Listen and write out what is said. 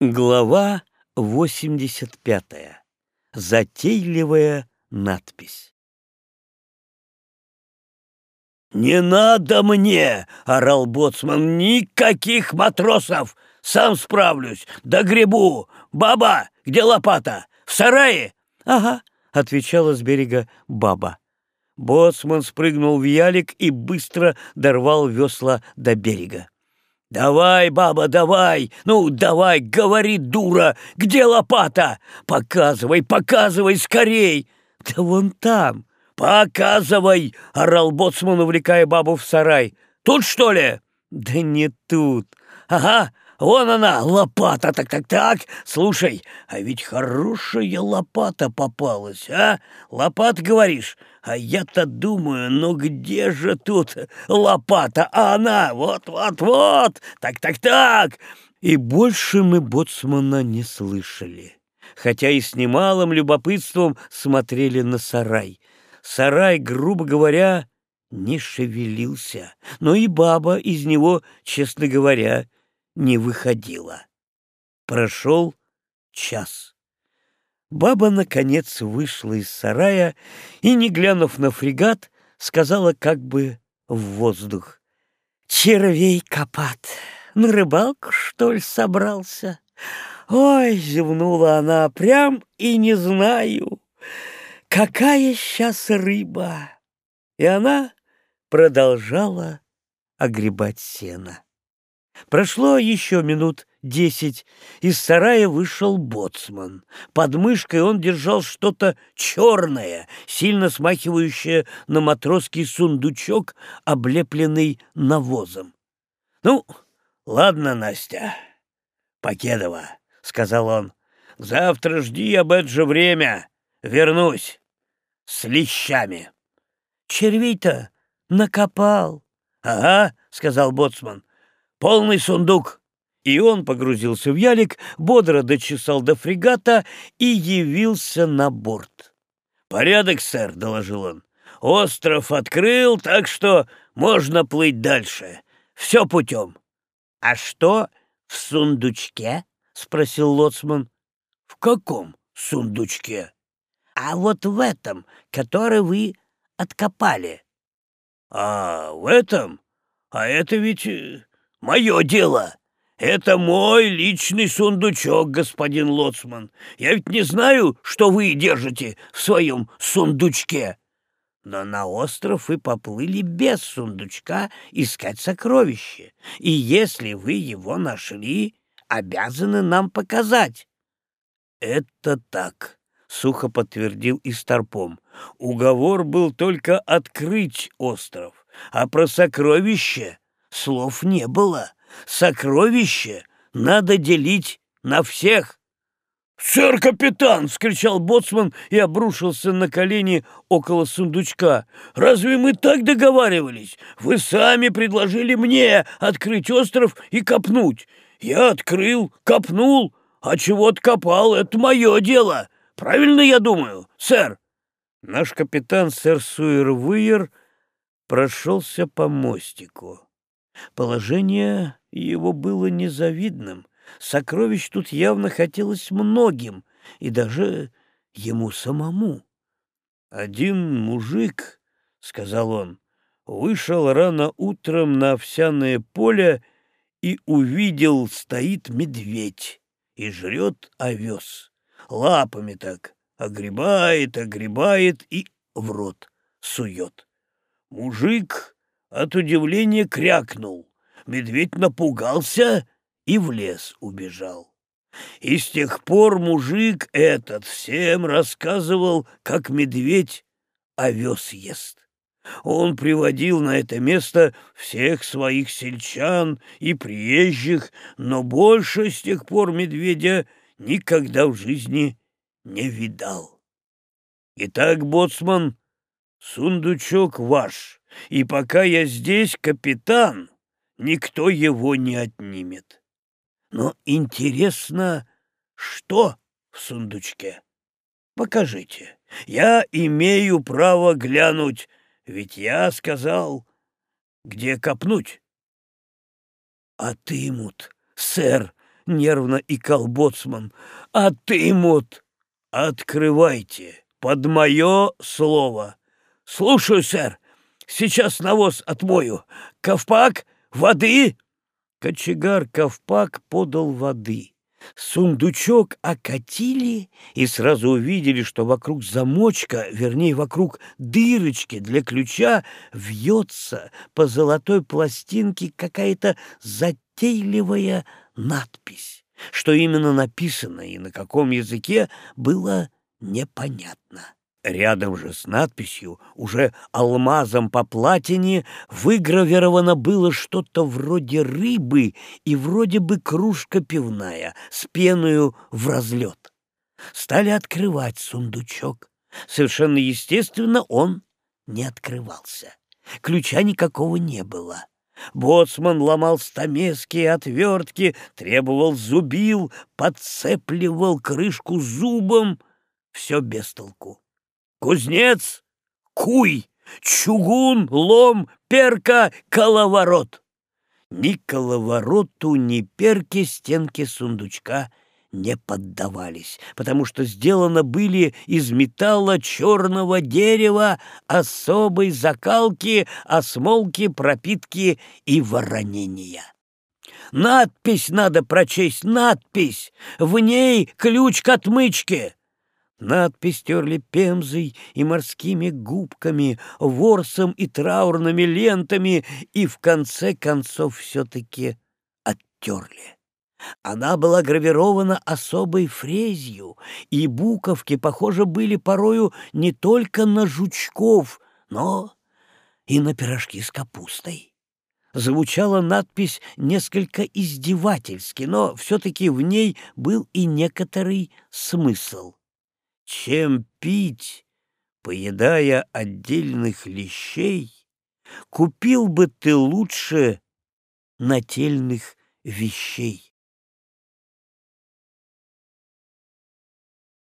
Глава 85. Затейливая надпись. «Не надо мне!» — орал боцман. «Никаких матросов! Сам справлюсь! До грибу! Баба, где лопата? В сарае?» «Ага», — отвечала с берега баба. Боцман спрыгнул в ялик и быстро дорвал весла до берега. «Давай, баба, давай! Ну, давай, говори, дура! Где лопата? Показывай, показывай скорей!» «Да вон там!» «Показывай!» — орал боцман, увлекая бабу в сарай. «Тут, что ли?» «Да не тут!» «Ага, Вон она, лопата, так-так-так. Слушай, а ведь хорошая лопата попалась, а? Лопата, говоришь? А я-то думаю, ну где же тут лопата? А она, вот-вот-вот, так-так-так. И больше мы боцмана не слышали, хотя и с немалым любопытством смотрели на сарай. Сарай, грубо говоря, не шевелился, но и баба из него, честно говоря, не выходила. Прошел час. Баба, наконец, вышла из сарая и, не глянув на фрегат, сказала как бы в воздух. «Червей копат! На рыбалку, что ли, собрался?» «Ой!» — зевнула она, прям и не знаю, какая сейчас рыба!» И она продолжала огребать сено. Прошло еще минут десять. Из сарая вышел боцман. Под мышкой он держал что-то черное, сильно смахивающее на матросский сундучок, облепленный навозом. — Ну, ладно, Настя, Покедова, — сказал он, — завтра жди об это же время. Вернусь с лещами. — Червей-то накопал. — Ага, — сказал боцман, полный сундук. И он погрузился в ялик, бодро дочесал до фрегата и явился на борт. «Порядок, сэр», — доложил он. «Остров открыл, так что можно плыть дальше. Все путем». «А что в сундучке?» — спросил лоцман. «В каком сундучке?» «А вот в этом, который вы откопали». «А, в этом? А это ведь э, Мое дело. Это мой личный сундучок, господин Лоцман. Я ведь не знаю, что вы держите в своем сундучке. Но на остров вы поплыли без сундучка искать сокровище. И если вы его нашли, обязаны нам показать. Это так, сухо подтвердил Истарпом. Уговор был только открыть остров, а про сокровище слов не было. Сокровище надо делить на всех. «Сэр капитан!» — вскричал боцман и обрушился на колени около сундучка. «Разве мы так договаривались? Вы сами предложили мне открыть остров и копнуть. Я открыл, копнул, а чего откопал — это мое дело. Правильно я думаю, сэр?» Наш капитан, сэр Суэрвыер, прошелся по мостику. Положение его было незавидным. Сокровищ тут явно хотелось многим, и даже ему самому. «Один мужик, — сказал он, — вышел рано утром на овсяное поле и увидел, стоит медведь и жрет овес. Лапами так огребает, огребает и в рот сует. Мужик от удивления крякнул. Медведь напугался и в лес убежал. И с тех пор мужик этот всем рассказывал, как медведь овес ест. Он приводил на это место всех своих сельчан и приезжих, но больше с тех пор медведя никогда в жизни не видал. Итак, боцман, сундучок ваш — и пока я здесь, капитан, никто его не отнимет. Но интересно, что в сундучке? Покажите. Я имею право глянуть, ведь я сказал, где копнуть. А ты, Мут, сэр, нервно икал боцман. «А ты, Мут, открывайте, под мое слово. Слушаю, сэр, сейчас навоз отмою. Ковпак, воды!» Кочегар Ковпак подал воды. Сундучок окатили и сразу увидели, что вокруг замочка, вернее, вокруг дырочки для ключа, вьется по золотой пластинке какая-то затейливая надпись. Что именно написано и на каком языке, было непонятно. Рядом же с надписью, уже алмазом по платине, выгравировано было что-то вроде рыбы и вроде бы кружка пивная с пеною в разлет. Стали открывать сундучок. Совершенно естественно, он не открывался. Ключа никакого не было. Боцман ломал стамески и отвертки, требовал зубил, подцепливал крышку зубом. Все без толку. Кузнец, куй, чугун, лом, перка, коловорот. Ни коловороту, ни перке стенки сундучка не поддавались, потому что сделано были из металла черного дерева особой закалки, осмолки, пропитки и воронения. Надпись надо прочесть, надпись! В ней ключ к отмычке! Надпись терли пемзой и морскими губками, ворсом и траурными лентами, и в конце концов все-таки оттерли. Она была гравирована особой фрезью, и буковки, похоже, были порою не только на жучков, но и на пирожки с капустой. Звучала надпись несколько издевательски, но все-таки в ней был и некоторый смысл чем пить, поедая отдельных лещей, купил бы ты лучше нательных вещей.